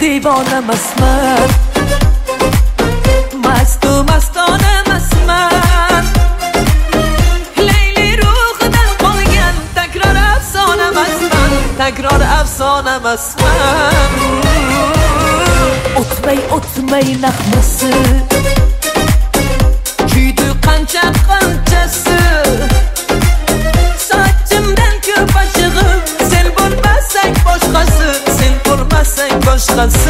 دیوانم از من مست و مستانم از من لیلی رو خودم بایم تکرار افسانم از من تکرار افسانم از من اتمی اتمی نخمسه. چی دو قنچه قنچه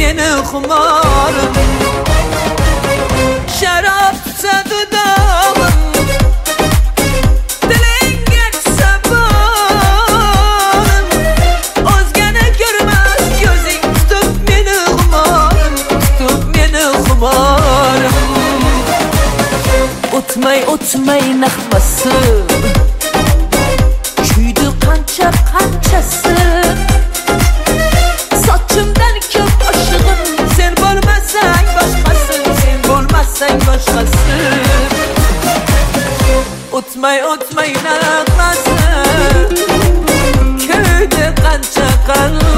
meni xumorim sharob tutsa dudog'im diling geçsa borim o'zgani ko'rmas ko'zing tutib meni xumorim tutib meni xumorim o'tmay o'tmay naqmasi kuydi qancha qanchasi. başkası Utmay utmay inatması Köyde kan çakallı